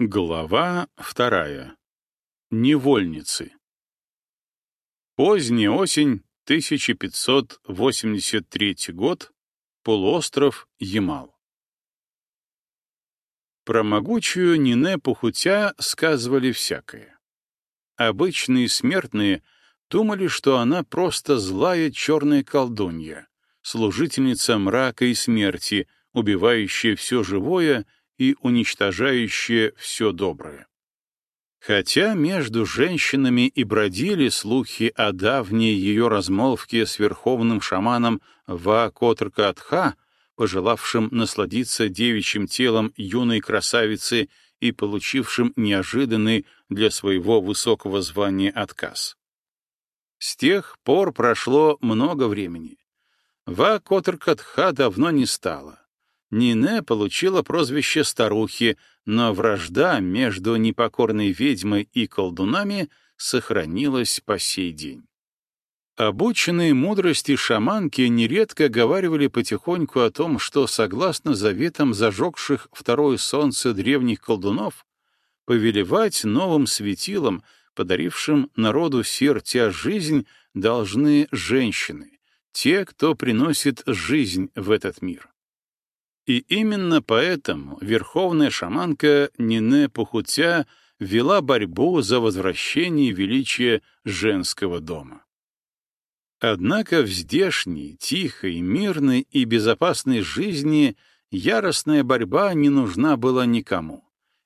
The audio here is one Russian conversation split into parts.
Глава вторая. Невольницы. Поздняя осень, 1583 год, полуостров Ямал. Про могучую Нине Пухутя сказывали всякое. Обычные смертные думали, что она просто злая черная колдунья, служительница мрака и смерти, убивающая все живое и уничтожающее все доброе. Хотя между женщинами и бродили слухи о давней ее размолвке с верховным шаманом Ва Котркатха, пожелавшим насладиться девичьим телом юной красавицы и получившим неожиданный для своего высокого звания отказ. С тех пор прошло много времени. Ва Котркатха давно не стало. Нине получила прозвище старухи, но вражда между непокорной ведьмой и колдунами сохранилась по сей день. Обученные мудрости шаманки нередко говаривали потихоньку о том, что, согласно заветам зажегших второе солнце древних колдунов, повелевать новым светилом, подарившим народу сертя жизнь, должны женщины, те, кто приносит жизнь в этот мир. И именно поэтому верховная шаманка Нине Пухутя вела борьбу за возвращение величия женского дома. Однако в здешней, тихой, мирной и безопасной жизни яростная борьба не нужна была никому,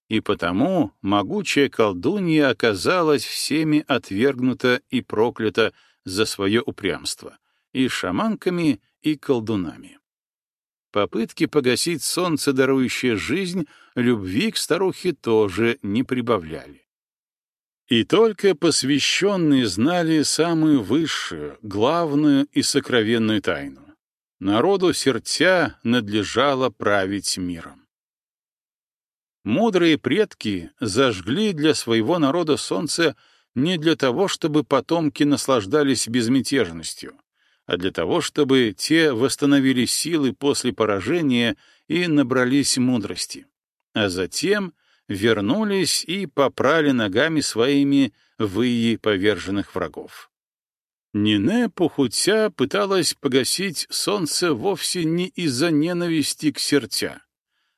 и потому могучая колдунья оказалась всеми отвергнута и проклята за свое упрямство, и шаманками, и колдунами. Попытки погасить солнце, дарующее жизнь, любви к старухе тоже не прибавляли. И только посвященные знали самую высшую, главную и сокровенную тайну. Народу сердца надлежало править миром. Мудрые предки зажгли для своего народа солнце не для того, чтобы потомки наслаждались безмятежностью, а для того, чтобы те восстановили силы после поражения и набрались мудрости, а затем вернулись и попрали ногами своими выи поверженных врагов. Нине Пухутя пыталась погасить солнце вовсе не из-за ненависти к сердца.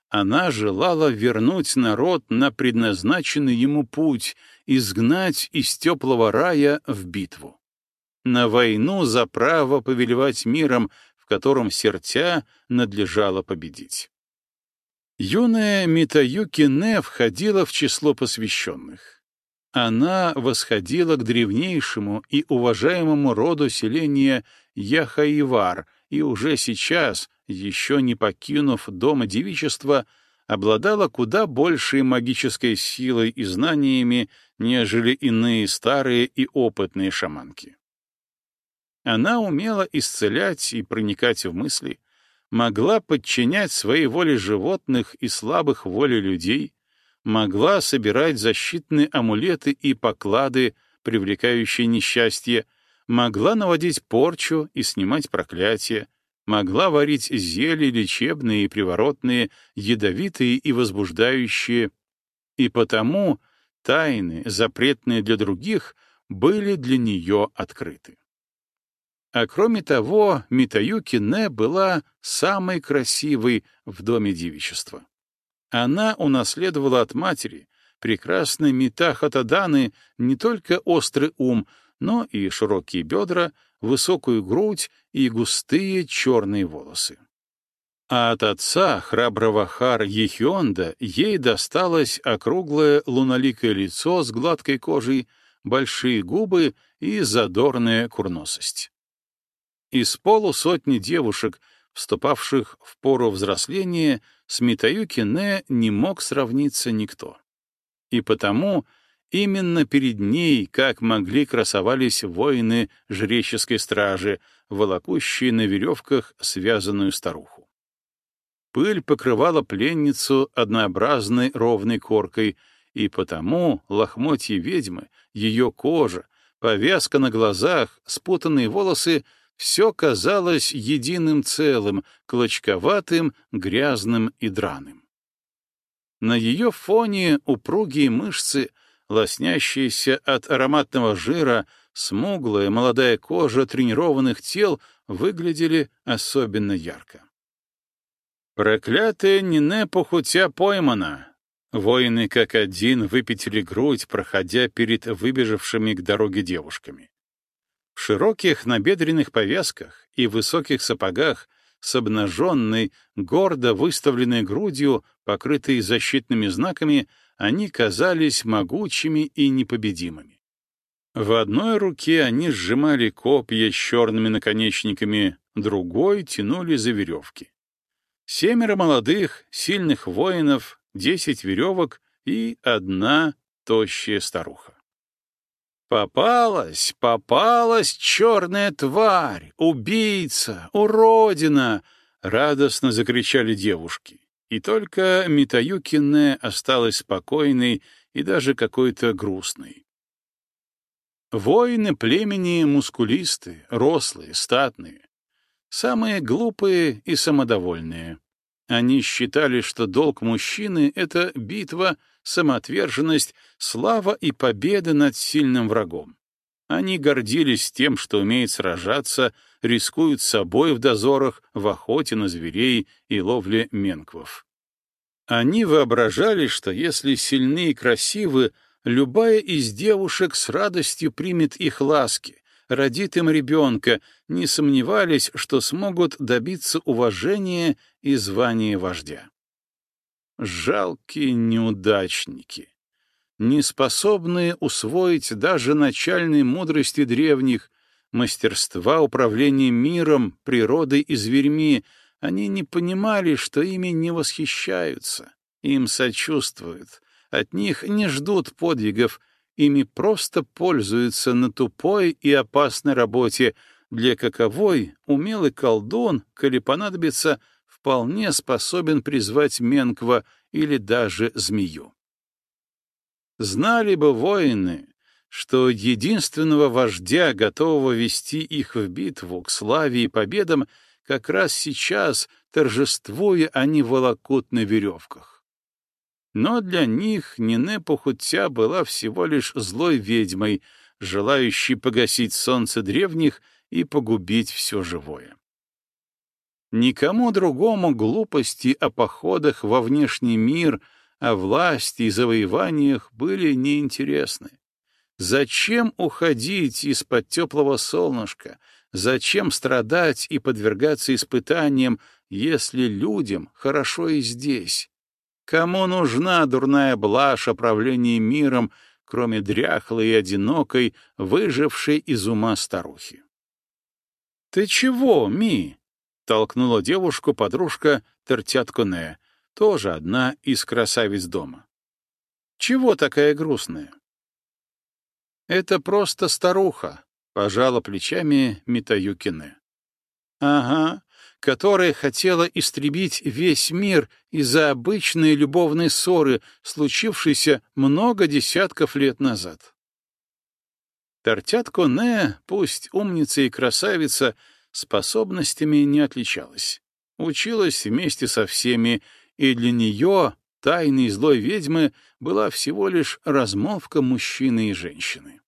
Она желала вернуть народ на предназначенный ему путь, изгнать из теплого рая в битву на войну за право повелевать миром, в котором сердца надлежало победить. Юная Митаюки Не входила в число посвященных. Она восходила к древнейшему и уважаемому роду селения Яхаивар и уже сейчас, еще не покинув дома девичества, обладала куда большей магической силой и знаниями, нежели иные старые и опытные шаманки. Она умела исцелять и проникать в мысли, могла подчинять своей воле животных и слабых воле людей, могла собирать защитные амулеты и поклады, привлекающие несчастье, могла наводить порчу и снимать проклятия, могла варить зелья лечебные и приворотные, ядовитые и возбуждающие, и потому тайны, запретные для других, были для нее открыты. А кроме того, Митаюки Не была самой красивой в доме девичества. Она унаследовала от матери, прекрасной Мита Хатаданы, не только острый ум, но и широкие бедра, высокую грудь и густые черные волосы. А от отца, храброго Хар Ехионда, ей досталось округлое луноликое лицо с гладкой кожей, большие губы и задорная курносость. Из полусотни девушек, вступавших в пору взросления, с Митаюки Не не мог сравниться никто. И потому именно перед ней, как могли, красовались воины жреческой стражи, волокущие на веревках связанную старуху. Пыль покрывала пленницу однообразной ровной коркой, и потому лохмотья ведьмы, ее кожа, повязка на глазах, спутанные волосы — все казалось единым целым, клочковатым, грязным и драным. На ее фоне упругие мышцы, лоснящиеся от ароматного жира, смуглая молодая кожа тренированных тел выглядели особенно ярко. Проклятая Нине похутя поймана. Воины как один выпятили грудь, проходя перед выбежавшими к дороге девушками. В широких набедренных повязках и высоких сапогах с обнаженной, гордо выставленной грудью, покрытой защитными знаками, они казались могучими и непобедимыми. В одной руке они сжимали копья с черными наконечниками, другой тянули за веревки. Семеро молодых, сильных воинов, десять веревок и одна тощая старуха. «Попалась, попалась черная тварь, убийца, уродина!» — радостно закричали девушки. И только Митаюкине осталась спокойной и даже какой-то грустной. Воины племени мускулисты, рослые, статные. Самые глупые и самодовольные. Они считали, что долг мужчины — это битва, самоотверженность, слава и победа над сильным врагом. Они гордились тем, что умеют сражаться, рискуют собой в дозорах, в охоте на зверей и ловле менквов. Они воображали, что если сильны и красивы, любая из девушек с радостью примет их ласки, родит им ребенка, не сомневались, что смогут добиться уважения и звания вождя. Жалкие неудачники, не способные усвоить даже начальной мудрости древних, мастерства управления миром, природой и зверьми, они не понимали, что ими не восхищаются, им сочувствуют, от них не ждут подвигов, ими просто пользуются на тупой и опасной работе, для каковой умелый колдун, коли понадобится, вполне способен призвать Менква или даже змею. Знали бы воины, что единственного вождя, готового вести их в битву к славе и победам, как раз сейчас, торжествуя, они волокут на веревках. Но для них Нине Похутя была всего лишь злой ведьмой, желающей погасить солнце древних и погубить все живое. Никому другому глупости о походах во внешний мир, о власти и завоеваниях были неинтересны. Зачем уходить из-под теплого солнышка? Зачем страдать и подвергаться испытаниям, если людям хорошо и здесь? Кому нужна дурная блажь о правлении миром, кроме дряхлой и одинокой, выжившей из ума старухи? «Ты чего, Ми?» — толкнула девушку подружка Тертятконе, тоже одна из красавиц дома. «Чего такая грустная?» «Это просто старуха», — пожала плечами Митаюкине. «Ага, которая хотела истребить весь мир из-за обычной любовной ссоры, случившейся много десятков лет назад. Тортятко Не, пусть умница и красавица, способностями не отличалась. Училась вместе со всеми, и для нее, тайной злой ведьмы, была всего лишь размолвка мужчины и женщины.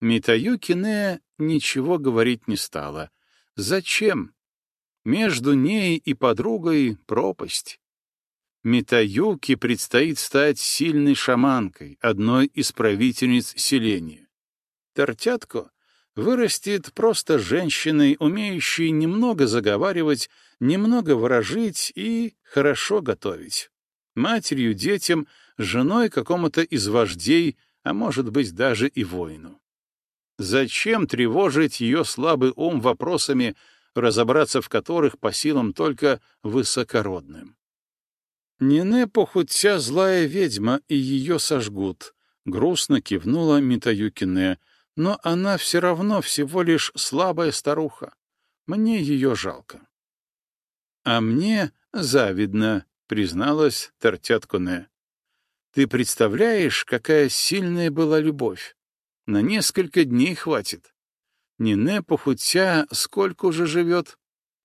Митаюки Не ничего говорить не стала. Зачем? Между ней и подругой пропасть. Митаюке предстоит стать сильной шаманкой, одной из правительниц селения. Тортятко вырастет просто женщиной, умеющей немного заговаривать, немного выражить и хорошо готовить. Матерью детям, женой какому-то из вождей, а может быть даже и воину. Зачем тревожить ее слабый ум вопросами разобраться в которых по силам только высокородным. Нене похудся злая ведьма, и ее сожгут, — грустно кивнула Митаюкине, но она все равно всего лишь слабая старуха. Мне ее жалко. — А мне завидно, — призналась Тартяткуне. — Ты представляешь, какая сильная была любовь? На несколько дней хватит. Нине похудя сколько уже живет?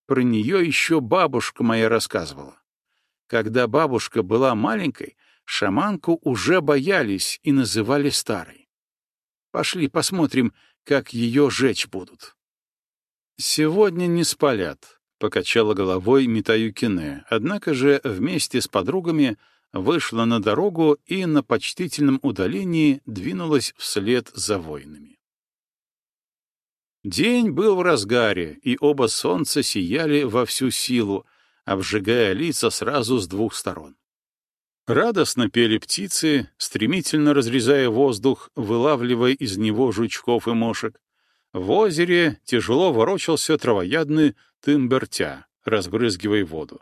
Про нее еще бабушка моя рассказывала. Когда бабушка была маленькой, шаманку уже боялись и называли старой. Пошли посмотрим, как ее жечь будут. Сегодня не спалят, — покачала головой Митаюкине, однако же вместе с подругами вышла на дорогу и на почтительном удалении двинулась вслед за воинами. День был в разгаре, и оба солнца сияли во всю силу, обжигая лица сразу с двух сторон. Радостно пели птицы, стремительно разрезая воздух, вылавливая из него жучков и мошек. В озере тяжело ворочался травоядный тымбертя, разбрызгивая воду.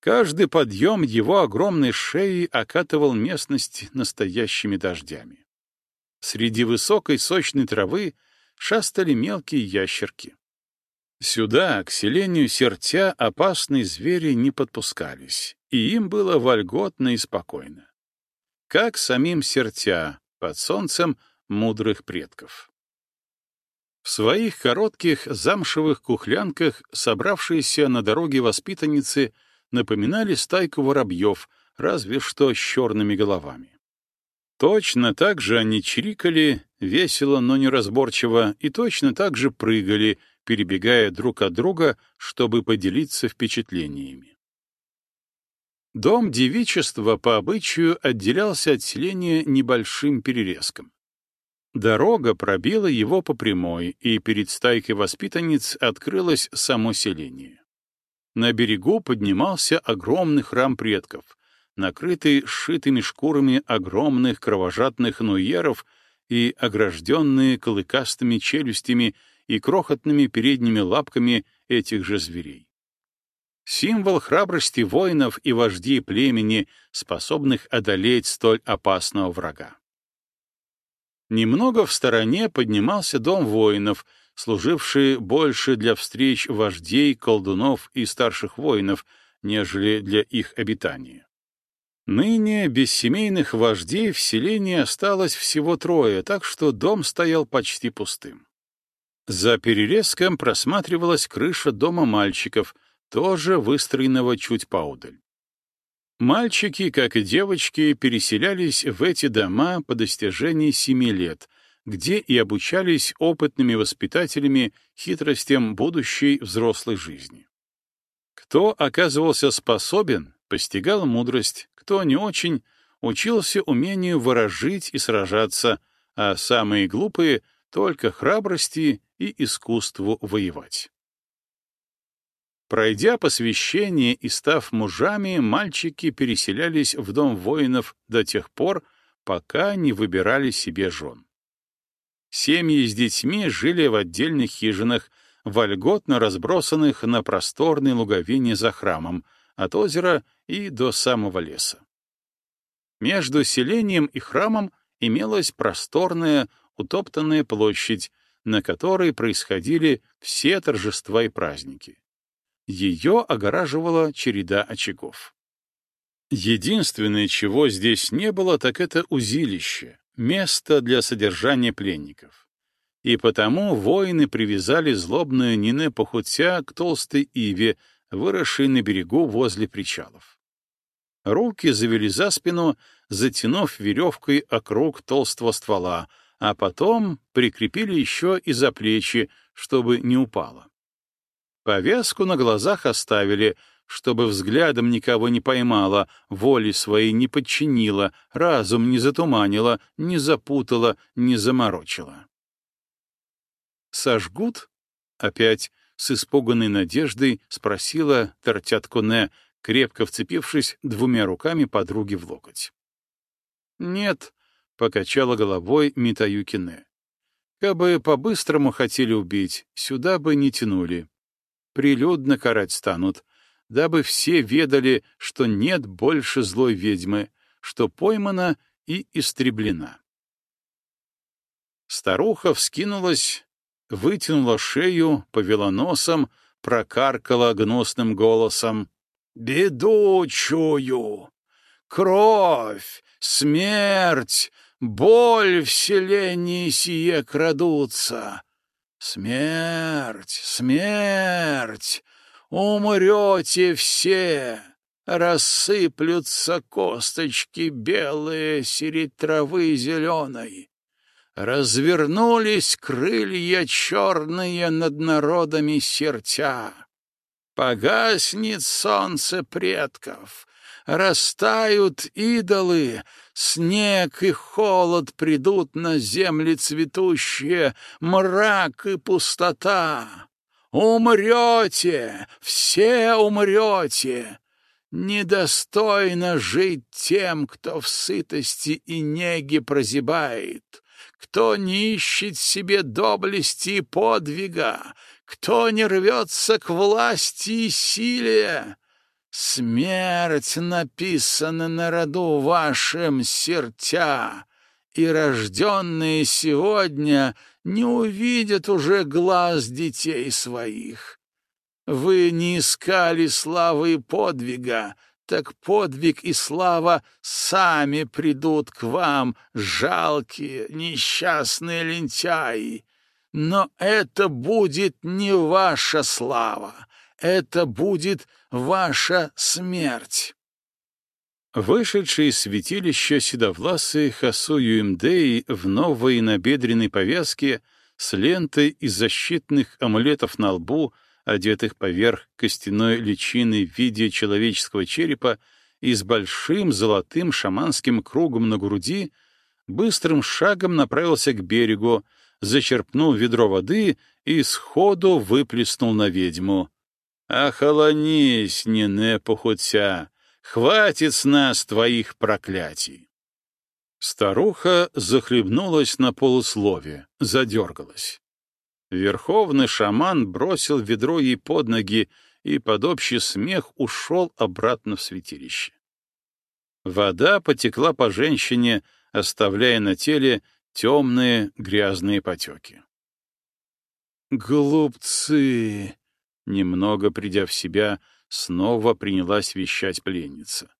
Каждый подъем его огромной шеи окатывал местность настоящими дождями. Среди высокой сочной травы шастали мелкие ящерки. Сюда, к селению сертя, опасные звери не подпускались, и им было вольготно и спокойно. Как самим сертя, под солнцем мудрых предков. В своих коротких замшевых кухлянках собравшиеся на дороге воспитанницы напоминали стайку воробьев, разве что с черными головами. Точно так же они чирикали, весело, но неразборчиво, и точно так же прыгали, перебегая друг от друга, чтобы поделиться впечатлениями. Дом девичества по обычаю отделялся от селения небольшим перерезком. Дорога пробила его по прямой, и перед стайкой воспитанниц открылось само селение. На берегу поднимался огромный храм предков, накрытый сшитыми шкурами огромных кровожадных нуеров и огражденные клыкастыми челюстями и крохотными передними лапками этих же зверей. Символ храбрости воинов и вождей племени, способных одолеть столь опасного врага. Немного в стороне поднимался дом воинов, служивший больше для встреч вождей, колдунов и старших воинов, нежели для их обитания. Ныне без семейных вождей в селении осталось всего трое, так что дом стоял почти пустым. За перерезком просматривалась крыша дома мальчиков, тоже выстроенного чуть поодаль. Мальчики, как и девочки, переселялись в эти дома по достижении семи лет, где и обучались опытными воспитателями хитростям будущей взрослой жизни. Кто оказывался способен, постигал мудрость, кто не очень, учился умению выражить и сражаться, а самые глупые — только храбрости и искусству воевать. Пройдя посвящение и став мужами, мальчики переселялись в дом воинов до тех пор, пока не выбирали себе жен. Семьи с детьми жили в отдельных хижинах, вольготно разбросанных на просторной луговине за храмом, от озера и до самого леса. Между селением и храмом имелась просторная, утоптанная площадь, на которой происходили все торжества и праздники. Ее огораживала череда очагов. Единственное, чего здесь не было, так это узилище, место для содержания пленников. И потому воины привязали злобную Нине Похутя к толстой иве, выросшей на берегу возле причалов. Руки завели за спину, затянув веревкой округ толстого ствола, а потом прикрепили еще и за плечи, чтобы не упало. Повязку на глазах оставили, чтобы взглядом никого не поймала, воли своей не подчинила, разум не затуманила, не запутала, не заморочила. «Сожгут?» — опять с испуганной надеждой спросила Тартяткуне, крепко вцепившись двумя руками подруги в локоть. «Нет», — покачала головой Митаюкине. «Кабы по-быстрому хотели убить, сюда бы не тянули. Прилюдно карать станут, дабы все ведали, что нет больше злой ведьмы, что поймана и истреблена». Старуха вскинулась, вытянула шею, повела носом, прокаркала гнусным голосом. «Беду чую! Кровь, смерть, боль в селении сие крадутся! Смерть, смерть! Умрете все! рассыплются косточки белые средь травы зеленой. Развернулись крылья черные над народами сертя. Погаснет солнце предков, растают идолы, снег и холод придут на земли цветущие, мрак и пустота. Умрете, все умрете, Недостойно жить тем, кто в сытости и неге прозябает, кто не ищет себе доблести и подвига, кто не рвется к власти и силе. Смерть написана на роду вашим сертя, и рожденные сегодня не увидят уже глаз детей своих. Вы не искали славы и подвига, так подвиг и слава сами придут к вам, жалкие, несчастные лентяи. Но это будет не ваша слава, это будет ваша смерть. Вышедший из святилища седовласый Хасу Юэмдей в новой набедренной повязке с лентой из защитных амулетов на лбу — одетых поверх костяной личины в виде человеческого черепа и с большим золотым шаманским кругом на груди, быстрым шагом направился к берегу, зачерпнул ведро воды и сходу выплеснул на ведьму. «Охолонись, Нине Похотя! Хватит с нас твоих проклятий!» Старуха захлебнулась на полуслове, задергалась. Верховный шаман бросил ведро ей под ноги и под общий смех ушел обратно в святилище. Вода потекла по женщине, оставляя на теле темные грязные потеки. «Глупцы!» — немного придя в себя, снова принялась вещать пленница.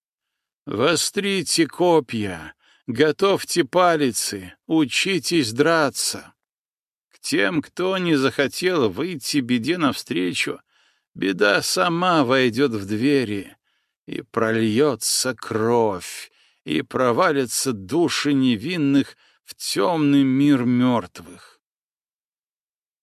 «Вострите копья, готовьте палицы, учитесь драться!» Тем, кто не захотел выйти беде навстречу, беда сама войдет в двери, и прольется кровь, и провалятся души невинных в темный мир мертвых.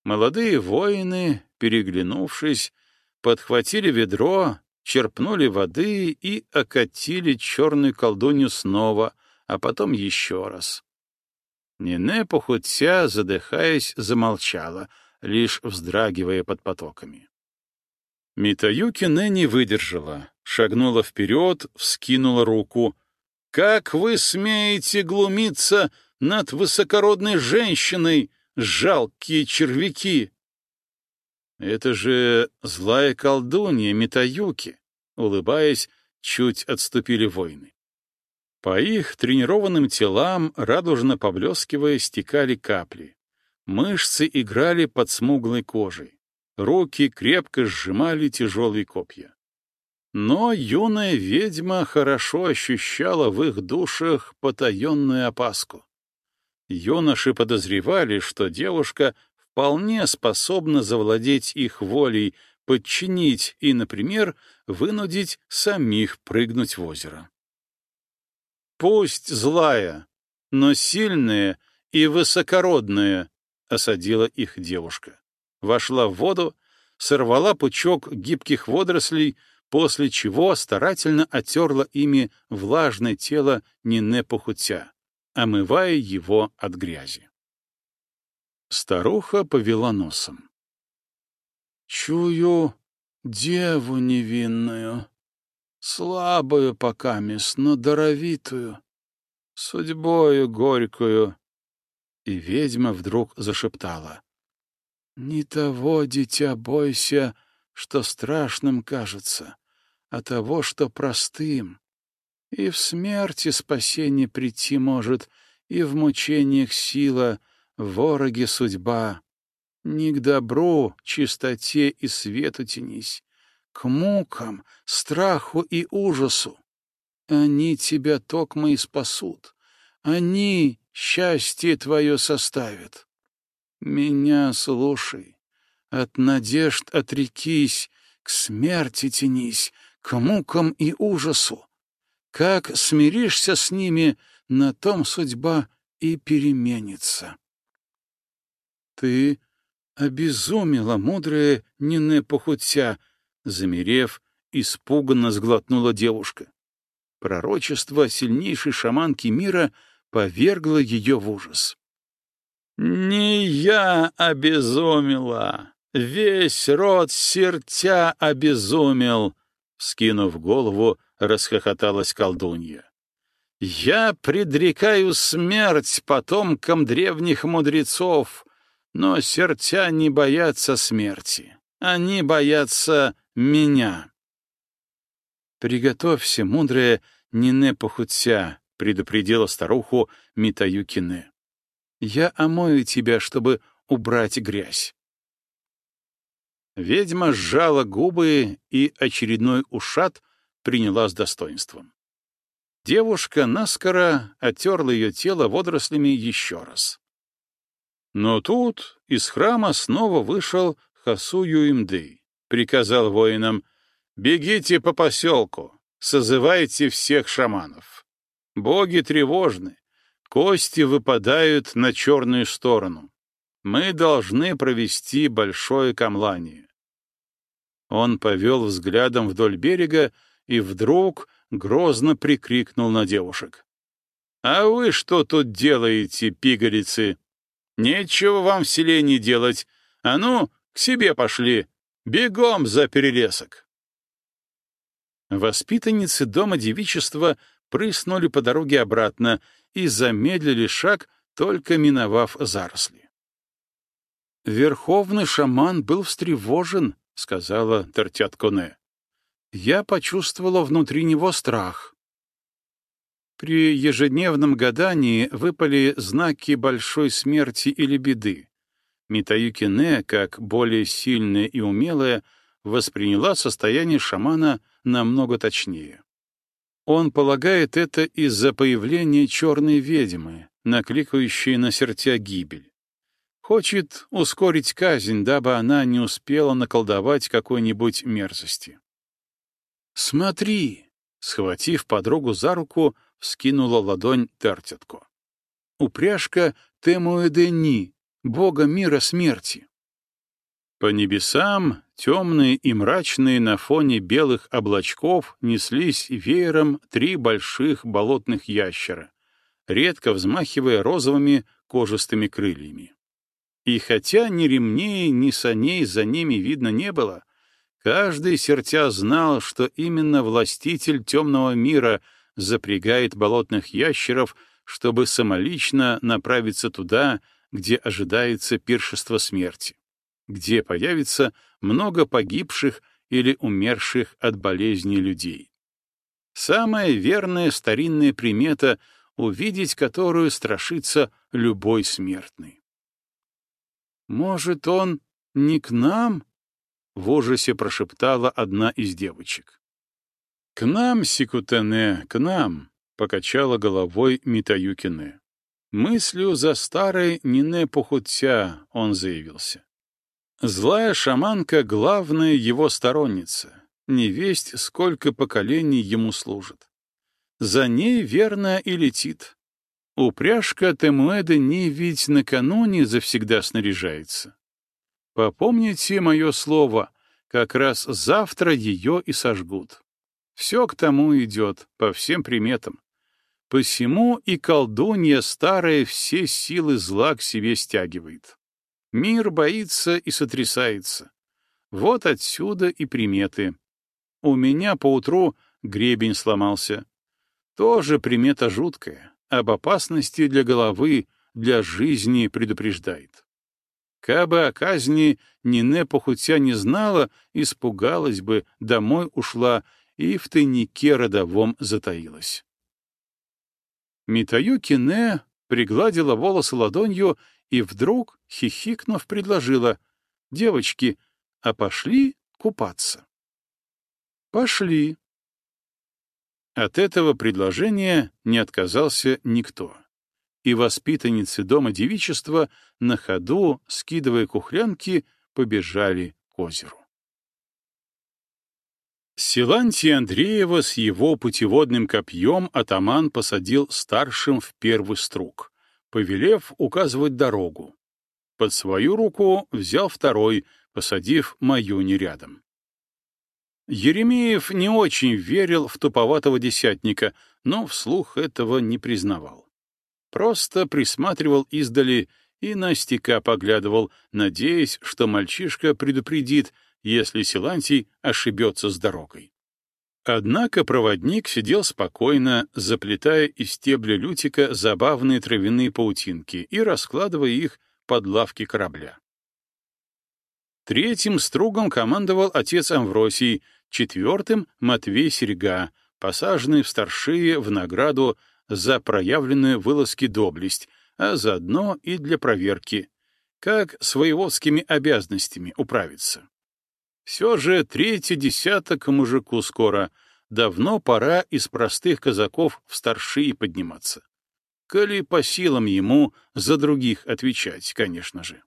Молодые воины, переглянувшись, подхватили ведро, черпнули воды и окатили черную колдунью снова, а потом еще раз. Нине похудся, задыхаясь, замолчала, лишь вздрагивая под потоками. Митаюки не выдержала, шагнула вперед, вскинула руку. «Как вы смеете глумиться над высокородной женщиной, жалкие червяки?» «Это же злая колдунья Митаюки», — улыбаясь, чуть отступили воины. По их тренированным телам, радужно поблескивая, стекали капли. Мышцы играли под смуглой кожей. Руки крепко сжимали тяжелые копья. Но юная ведьма хорошо ощущала в их душах потаенную опаску. Юноши подозревали, что девушка вполне способна завладеть их волей, подчинить и, например, вынудить самих прыгнуть в озеро. Пусть злая, но сильная и высокородная, — осадила их девушка. Вошла в воду, сорвала пучок гибких водорослей, после чего старательно оттерла ими влажное тело Нине Пахутя, омывая его от грязи. Старуха повела носом. «Чую деву невинную», слабую покамес, но даровитую, судьбою горькую. И ведьма вдруг зашептала. «Не того, дитя, бойся, что страшным кажется, а того, что простым. И в смерти спасение прийти может, и в мучениях сила, в вороге судьба. Не к добру, чистоте и свету тянись, к мукам, страху и ужасу. Они тебя токмо и спасут. Они счастье твое составят. Меня слушай, от надежд отрекись, к смерти тянись, к мукам и ужасу. Как смиришься с ними, на том судьба и переменится. Ты обезумела, мудрая Нине Похутся, замерев, испуганно сглотнула девушка. Пророчество сильнейшей шаманки мира повергло ее в ужас. «Не я обезумела, весь род сертя обезумел!» Скинув голову, расхохоталась колдунья. «Я предрекаю смерть потомкам древних мудрецов, но сертя не боятся смерти, они боятся меня». «Приготовься, мудрая Нине Похутся», — предупредила старуху Митаюкине. «Я омою тебя, чтобы убрать грязь». Ведьма сжала губы, и очередной ушат приняла с достоинством. Девушка наскоро оттерла ее тело водорослями еще раз. Но тут из храма снова вышел Хасу Юимды, приказал воинам Бегите по поселку, созывайте всех шаманов. Боги тревожны, кости выпадают на черную сторону. Мы должны провести большое камлание. Он повел взглядом вдоль берега и вдруг грозно прикрикнул на девушек. «А вы что тут делаете, пигалицы? Нечего вам в селении делать. А ну, к себе пошли. Бегом за перелесок!» Воспитанницы дома девичества прыснули по дороге обратно и замедлили шаг, только миновав заросли. «Верховный шаман был встревожен», — сказала Тертятконе. «Я почувствовала внутри него страх». При ежедневном гадании выпали знаки большой смерти или беды. Митаюкине, как более сильная и умелая, восприняла состояние шамана намного точнее. Он полагает это из-за появления черной ведьмы, накликающей на сердца гибель. Хочет ускорить казнь, дабы она не успела наколдовать какой-нибудь мерзости. «Смотри!» — схватив подругу за руку, вскинула ладонь Тертятко. «Упряжка Темуэдени, бога мира смерти». По небесам Темные и мрачные на фоне белых облачков неслись веером три больших болотных ящера, редко взмахивая розовыми кожистыми крыльями. И хотя ни ремней, ни саней за ними видно не было, каждый сертя знал, что именно властитель темного мира запрягает болотных ящеров, чтобы самолично направиться туда, где ожидается пиршество смерти где появится много погибших или умерших от болезни людей. Самая верная старинная примета, увидеть которую страшится любой смертный. «Может, он не к нам?» — в ужасе прошептала одна из девочек. «К нам, Сикутене, к нам!» — покачала головой Митаюкине. Мыслью за старой Нине Пухутся он заявился. Злая шаманка — главная его сторонница, невесть, сколько поколений ему служит. За ней верно и летит. Упряжка Темуэда не ведь накануне завсегда снаряжается. Попомните мое слово, как раз завтра ее и сожгут. Все к тому идет, по всем приметам. Посему и колдунья старая все силы зла к себе стягивает. Мир боится и сотрясается. Вот отсюда и приметы. У меня поутру гребень сломался. Тоже примета жуткая, об опасности для головы, для жизни предупреждает. Кабы о казни Нине похутя не знала, испугалась бы, домой ушла и в тайнике родовом затаилась. Митаю Кине пригладила волосы ладонью и вдруг, хихикнув, предложила, «Девочки, а пошли купаться?» «Пошли». От этого предложения не отказался никто, и воспитанницы дома девичества на ходу, скидывая кухлянки, побежали к озеру. Силантия Андреева с его путеводным копьем атаман посадил старшим в первый струк, повелев указывать дорогу. Под свою руку взял второй, посадив мою не рядом. Еремеев не очень верил в туповатого десятника, но вслух этого не признавал. Просто присматривал издали и на стека поглядывал, надеясь, что мальчишка предупредит, если Силантий ошибется с дорогой. Однако проводник сидел спокойно, заплетая из стебля лютика забавные травяные паутинки и раскладывая их под лавки корабля. Третьим стругом командовал отец Амвросий, четвертым — Матвей Серега, посаженный в старшие в награду за проявленную вылазки доблесть, а заодно и для проверки, как с воеводскими обязанностями управиться. Все же третий десяток мужику скоро. Давно пора из простых казаков в старшие подниматься. Коли по силам ему за других отвечать, конечно же.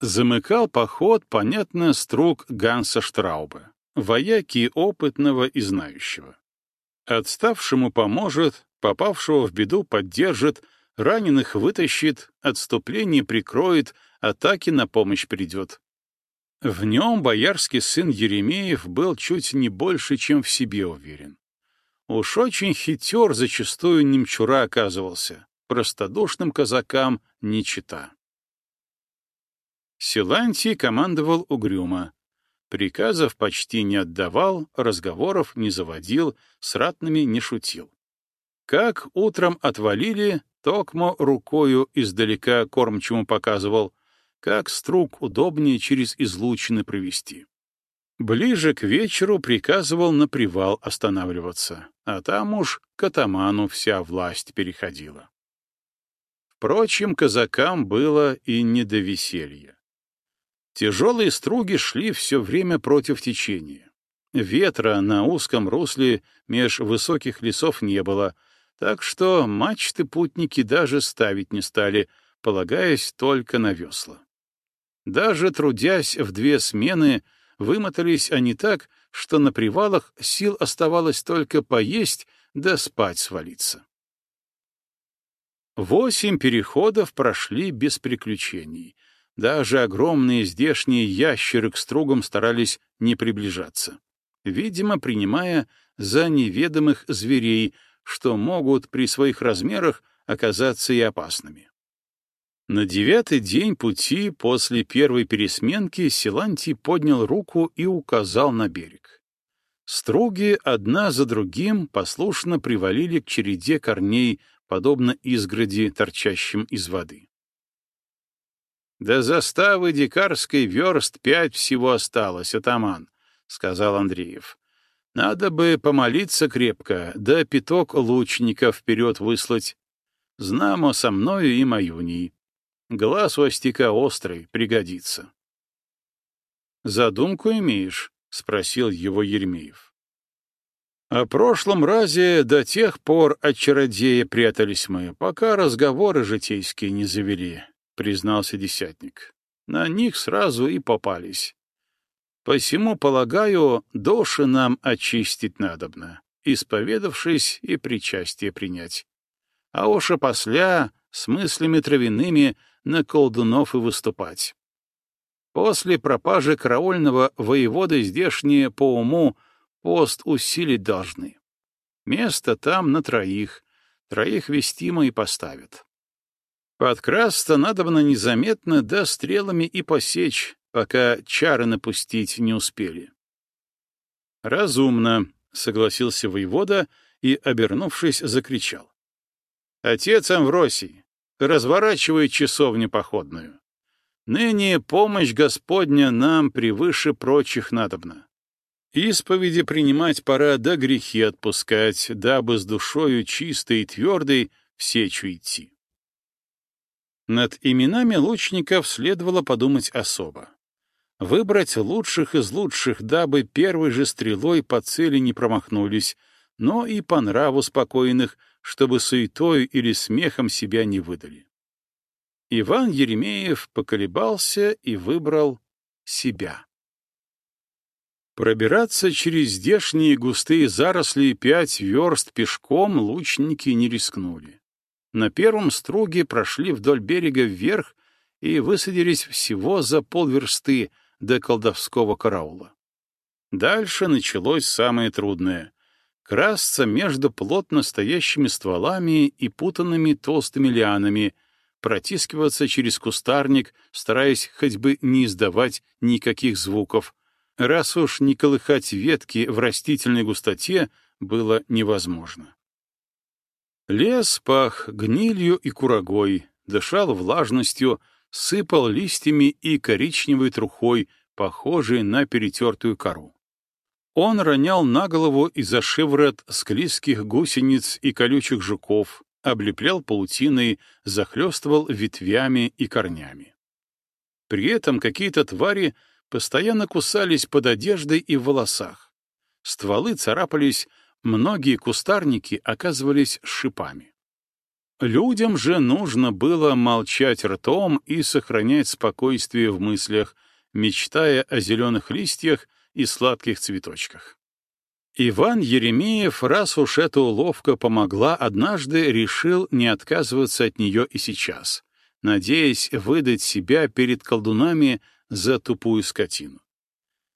Замыкал поход, понятно, струк Ганса Штрауба, вояки опытного и знающего. Отставшему поможет, попавшего в беду поддержит, раненых вытащит, отступление прикроет, атаки на помощь придет. В нем боярский сын Еремеев был чуть не больше, чем в себе уверен. Уж очень хитер зачастую немчура оказывался, простодушным казакам не чита. Силантий командовал угрюмо. Приказов почти не отдавал, разговоров не заводил, с ратными не шутил. Как утром отвалили, Токмо рукою издалека кормчему показывал — как струк удобнее через излучины провести. Ближе к вечеру приказывал на привал останавливаться, а там уж к атаману вся власть переходила. Впрочем, казакам было и не до веселья. Тяжелые струги шли все время против течения. Ветра на узком русле меж высоких лесов не было, так что мачты путники даже ставить не стали, полагаясь только на весла. Даже трудясь в две смены, вымотались они так, что на привалах сил оставалось только поесть да спать свалиться. Восемь переходов прошли без приключений. Даже огромные здешние ящеры к стругам старались не приближаться, видимо, принимая за неведомых зверей, что могут при своих размерах оказаться и опасными. На девятый день пути после первой пересменки Силантий поднял руку и указал на берег. Струги одна за другим послушно привалили к череде корней, подобно изгороди, торчащим из воды. «До заставы дикарской верст пять всего осталось, атаман», — сказал Андреев. «Надо бы помолиться крепко, да пяток лучников вперед выслать. Знамо со мною и Маюней. Глаз у остяка острый, пригодится. «Задумку имеешь?» — спросил его Еремеев. «О прошлом разе до тех пор от чародея прятались мы, пока разговоры житейские не завели», — признался десятник. «На них сразу и попались. Посему, полагаю, души нам очистить надобно, исповедавшись и причастие принять. А уж опосля с мыслями травяными на колдунов и выступать. После пропажи караульного воеводы здешние по уму пост усилить должны. Место там на троих, троих вестимо и поставят. Подкрасться надобно незаметно, да стрелами и посечь, пока чары напустить не успели. «Разумно», — согласился воевода и, обернувшись, закричал. «Отец Амвросий, разворачивает часовню походную. Ныне помощь Господня нам превыше прочих надобна. Исповеди принимать пора, да грехи отпускать, дабы с душою чистой и твердой в сечу идти. Над именами лучников следовало подумать особо. Выбрать лучших из лучших, дабы первой же стрелой по цели не промахнулись, но и по нраву спокойных, чтобы суетой или смехом себя не выдали. Иван Еремеев поколебался и выбрал себя. Пробираться через здешние густые заросли пять верст пешком лучники не рискнули. На первом струге прошли вдоль берега вверх и высадились всего за полверсты до колдовского караула. Дальше началось самое трудное — красться между плотно стоящими стволами и путанными толстыми лианами, протискиваться через кустарник, стараясь хоть бы не издавать никаких звуков, раз уж не колыхать ветки в растительной густоте было невозможно. Лес пах гнилью и курагой, дышал влажностью, сыпал листьями и коричневой трухой, похожей на перетертую кору. Он ронял на голову из-за шиворот склизких гусениц и колючих жуков, облеплял паутиной, захлестывал ветвями и корнями. При этом какие-то твари постоянно кусались под одеждой и в волосах. Стволы царапались, многие кустарники оказывались шипами. Людям же нужно было молчать ртом и сохранять спокойствие в мыслях, мечтая о зеленых листьях и сладких цветочках. Иван Еремеев, раз уж эта уловка помогла, однажды решил не отказываться от нее и сейчас, надеясь выдать себя перед колдунами за тупую скотину.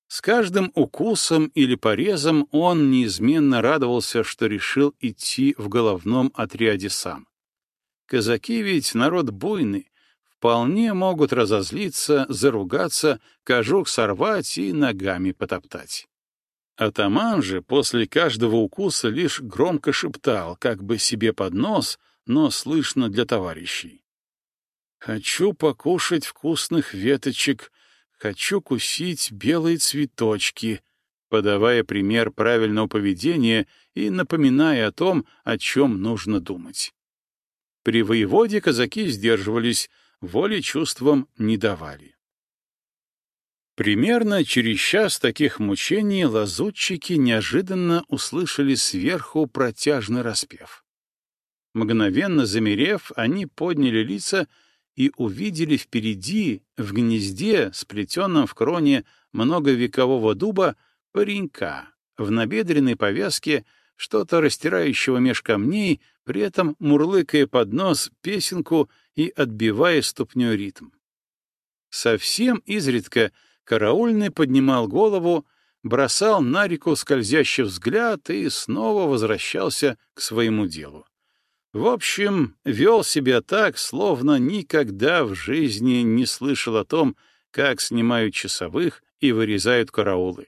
С каждым укусом или порезом он неизменно радовался, что решил идти в головном отряде сам. Казаки ведь народ буйный, вполне могут разозлиться, заругаться, кожух сорвать и ногами потоптать. Атаман же после каждого укуса лишь громко шептал, как бы себе под нос, но слышно для товарищей. «Хочу покушать вкусных веточек, хочу кусить белые цветочки», подавая пример правильного поведения и напоминая о том, о чем нужно думать. При воеводе казаки сдерживались, воли чувствам не давали. Примерно через час таких мучений лазутчики неожиданно услышали сверху протяжный распев. Мгновенно замерев, они подняли лица и увидели впереди, в гнезде, сплетенном в кроне многовекового дуба, паренька в набедренной повязке, что-то растирающего меж камней, при этом мурлыкая под нос песенку и отбивая ступнёй ритм. Совсем изредка — Караульный поднимал голову, бросал на реку скользящий взгляд и снова возвращался к своему делу. В общем, вел себя так, словно никогда в жизни не слышал о том, как снимают часовых и вырезают караулы,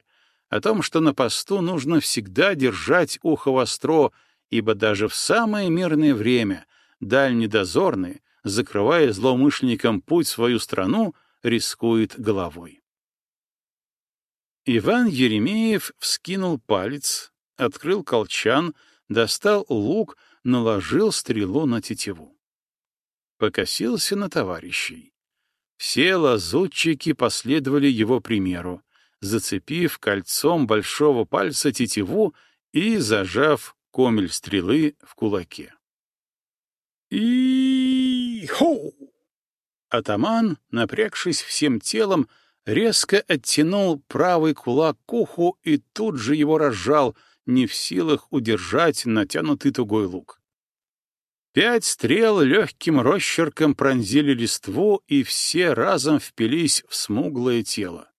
о том, что на посту нужно всегда держать ухо востро, ибо даже в самое мирное время дальнедозорный, закрывая злоумышленникам путь в свою страну, рискует головой. Иван Еремеев вскинул палец, открыл колчан, достал лук, наложил стрелу на тетиву. Покосился на товарищей. Все лазутчики последовали его примеру, зацепив кольцом большого пальца тетиву и зажав комель стрелы в кулаке. И-хоу! Атаман, напрягшись всем телом, резко оттянул правый кулак к уху и тут же его разжал, не в силах удержать натянутый тугой лук. Пять стрел легким росчерком пронзили листву, и все разом впились в смуглое тело.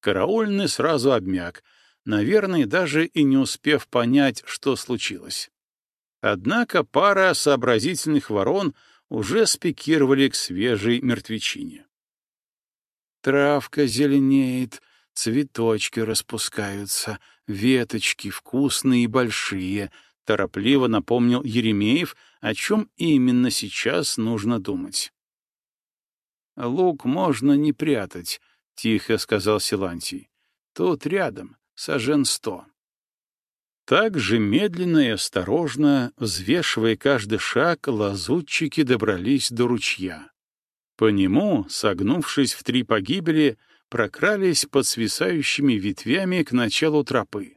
Караульный сразу обмяк, наверное, даже и не успев понять, что случилось. Однако пара сообразительных ворон уже спикировали к свежей мертвечине. Травка зеленеет, цветочки распускаются, веточки вкусные и большие, торопливо напомнил Еремеев, о чем именно сейчас нужно думать. «Лук можно не прятать», — тихо сказал Силантий. «Тут рядом, сажен сто». Так же медленно и осторожно, взвешивая каждый шаг, лазутчики добрались до ручья. По нему, согнувшись в три погибели, прокрались под свисающими ветвями к началу тропы,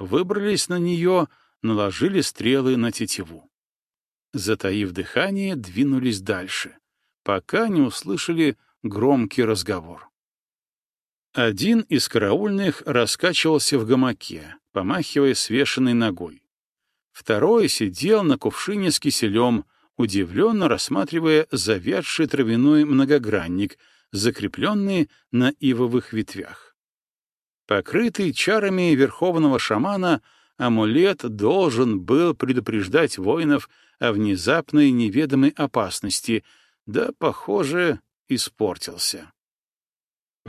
выбрались на нее, наложили стрелы на тетиву. Затаив дыхание, двинулись дальше, пока не услышали громкий разговор. Один из караульных раскачивался в гамаке, помахивая свешенной ногой. Второй сидел на кувшине с киселем, удивленно рассматривая завядший травяной многогранник, закрепленный на ивовых ветвях. Покрытый чарами верховного шамана, амулет должен был предупреждать воинов о внезапной неведомой опасности, да, похоже, испортился.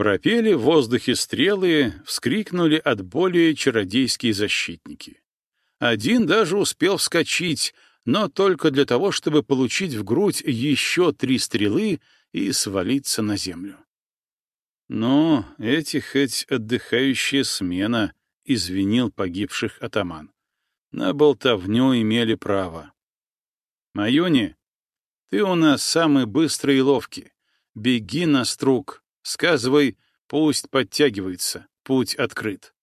Пропели в воздухе стрелы, вскрикнули от боли чародейские защитники. Один даже успел вскочить, но только для того, чтобы получить в грудь еще три стрелы и свалиться на землю. Но эти хоть отдыхающая смена, — извинил погибших атаман. На болтовню имели право. Маюни, ты у нас самый быстрый и ловкий. Беги на струк, сказывай, пусть подтягивается, путь открыт.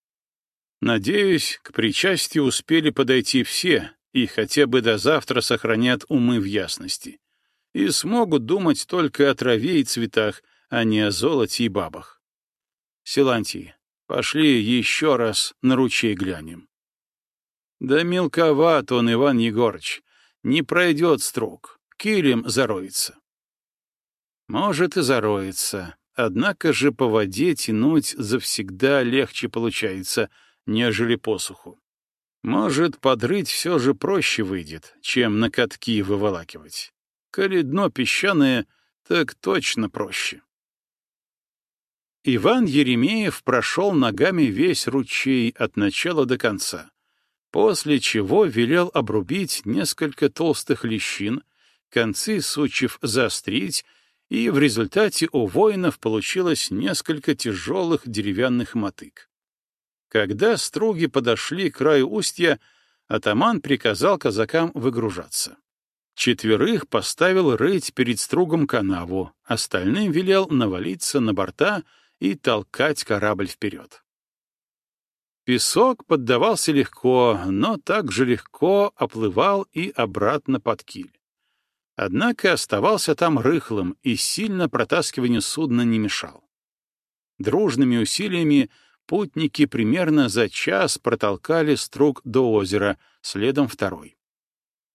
Надеюсь, к причастию успели подойти все и хотя бы до завтра сохранят умы в ясности. И смогут думать только о траве и цветах, а не о золоте и бабах. Силантий, пошли еще раз на ручей глянем. Да мелковат он, Иван Егорыч, не пройдет строк, килем зароется. Может и зароется, однако же по воде тянуть завсегда легче получается — нежели посуху. Может, подрыть все же проще выйдет, чем на катки выволакивать. Коли дно песчаное, так точно проще. Иван Еремеев прошел ногами весь ручей от начала до конца, после чего велел обрубить несколько толстых лещин, концы сучьев заострить, и в результате у воинов получилось несколько тяжелых деревянных мотык. Когда струги подошли к краю устья, атаман приказал казакам выгружаться. Четверых поставил рыть перед стругом канаву, остальным велел навалиться на борта и толкать корабль вперед. Песок поддавался легко, но также легко оплывал и обратно под киль. Однако оставался там рыхлым и сильно протаскиванию судна не мешал. Дружными усилиями путники примерно за час протолкали струк до озера, следом второй.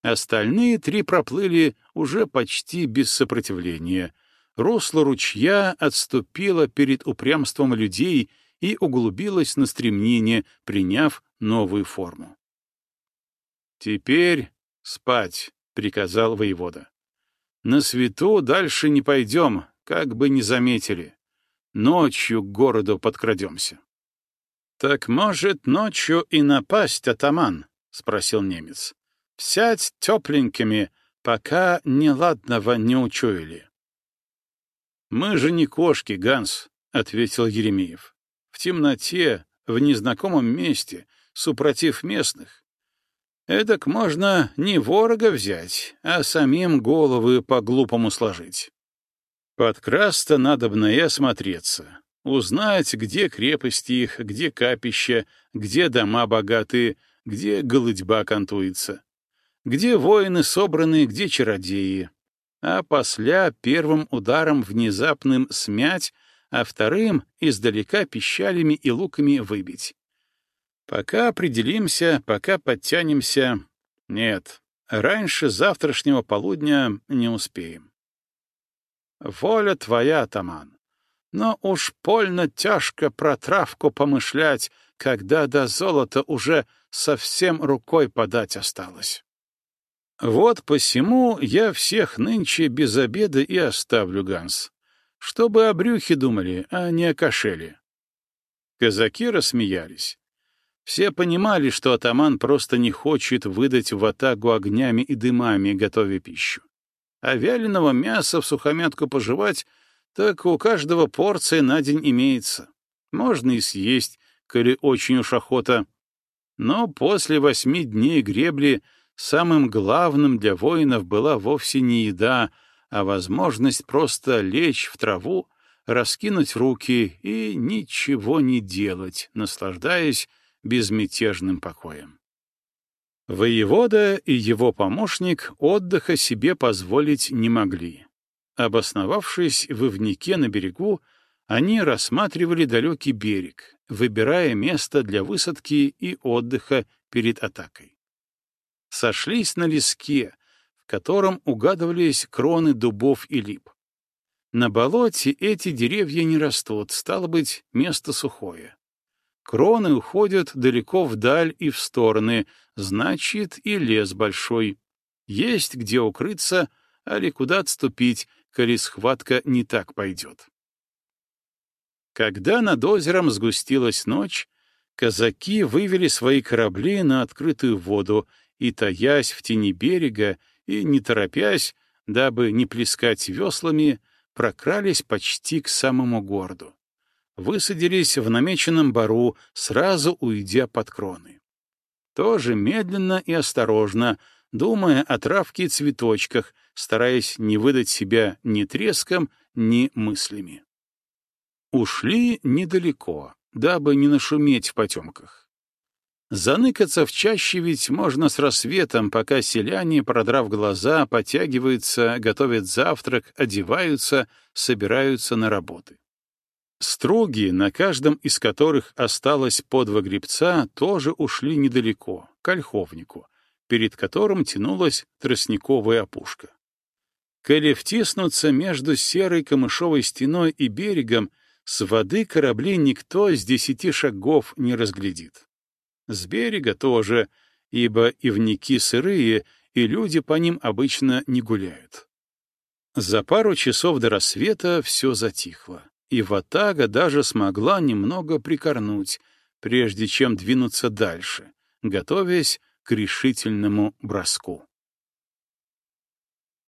Остальные три проплыли уже почти без сопротивления. Русло ручья отступило перед упрямством людей и углубилось на стремнение, приняв новую форму. «Теперь спать», — приказал воевода. «На свету дальше не пойдем, как бы не заметили. Ночью к городу подкрадемся». «Так, может, ночью и напасть, атаман?» — спросил немец. «Сядь тепленькими, пока неладного не учуяли». «Мы же не кошки, Ганс», — ответил Еремеев. «В темноте, в незнакомом месте, супротив местных. Эдак можно не ворога взять, а самим головы по-глупому сложить. Подкрасться надобно и осмотреться, Узнать, где крепости их, где капища, где дома богатые, где голодьба кантуется, где воины собраны, где чародеи. А после первым ударом внезапным смять, а вторым издалека пищалями и луками выбить. Пока определимся, пока подтянемся... Нет, раньше завтрашнего полудня не успеем. Воля твоя, атаман. Но уж больно тяжко про травку помышлять, когда до золота уже совсем рукой подать осталось. Вот посему я всех нынче без обеда и оставлю, Ганс. Чтобы о брюхе думали, а не о кошеле. Казаки рассмеялись. Все понимали, что атаман просто не хочет выдать в атагу огнями и дымами, готовя пищу. А вяленого мяса в сухомятку пожевать так у каждого порция на день имеется. Можно и съесть, коли очень уж охота. Но после восьми дней гребли самым главным для воинов была вовсе не еда, а возможность просто лечь в траву, раскинуть руки и ничего не делать, наслаждаясь безмятежным покоем. Воевода и его помощник отдыха себе позволить не могли. Обосновавшись в Ивнике на берегу, они рассматривали далекий берег, выбирая место для высадки и отдыха перед атакой. Сошлись на леске, в котором угадывались кроны дубов и лип. На болоте эти деревья не растут, стало быть, место сухое. Кроны уходят далеко вдаль и в стороны, значит, и лес большой. Есть где укрыться, али куда отступить, коли схватка не так пойдет. Когда над озером сгустилась ночь, казаки вывели свои корабли на открытую воду и, таясь в тени берега и не торопясь, дабы не плескать веслами, прокрались почти к самому городу. Высадились в намеченном бару, сразу уйдя под кроны. Тоже медленно и осторожно, думая о травке и цветочках, стараясь не выдать себя ни треском, ни мыслями. Ушли недалеко, дабы не нашуметь в потемках. Заныкаться в чаще ведь можно с рассветом, пока селяне, продрав глаза, потягиваются, готовят завтрак, одеваются, собираются на работы. Строги, на каждом из которых осталось по два гребца, тоже ушли недалеко, к ольховнику, перед которым тянулась тростниковая опушка. Коли втиснуться между серой камышовой стеной и берегом, с воды корабли никто с десяти шагов не разглядит. С берега тоже, ибо ивники сырые, и люди по ним обычно не гуляют. За пару часов до рассвета все затихло, и Ватага даже смогла немного прикорнуть, прежде чем двинуться дальше, готовясь к решительному броску.